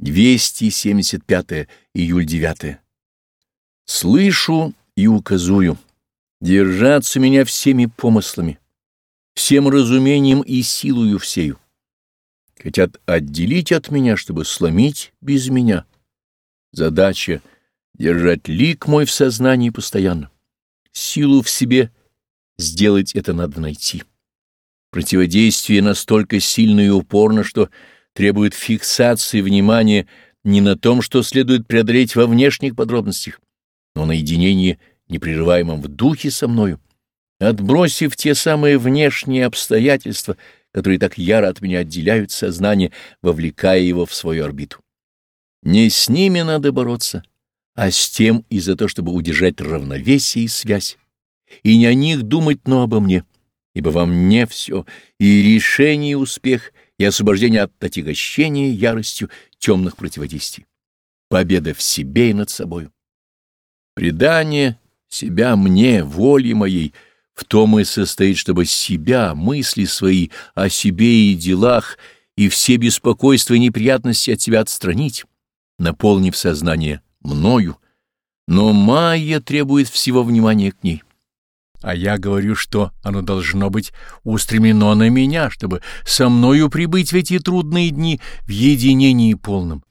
275 июль 9. Слышу и указую. Держаться меня всеми помыслами, всем разумением и силою всею. Хотят отделить от меня, чтобы сломить без меня. Задача — держать лик мой в сознании постоянно. Силу в себе сделать это надо найти. Противодействие настолько сильно и упорно, что требует фиксации внимания не на том, что следует преодолеть во внешних подробностях, но на единении непрерываемом в духе со мною, отбросив те самые внешние обстоятельства, которые так яро от меня отделяют сознание, вовлекая его в свою орбиту. Не с ними надо бороться, а с тем и за то, чтобы удержать равновесие и связь, и не о них думать, но обо мне, ибо во мне все, и решение, и успех, и освобождение от отягощения яростью темных противодействий. Победа в себе и над собою. Предание себя мне, воле моей, в том и состоит, чтобы себя, мысли свои о себе и делах и все беспокойства и неприятности от себя отстранить, наполнив сознание мною, но Майя требует всего внимания к ней. А я говорю, что оно должно быть устремлено на меня, чтобы со мною прибыть в эти трудные дни в единении полном.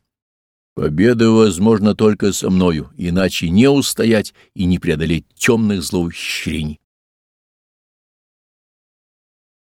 Победа возможна только со мною, иначе не устоять и не преодолеть темных злоухищрений.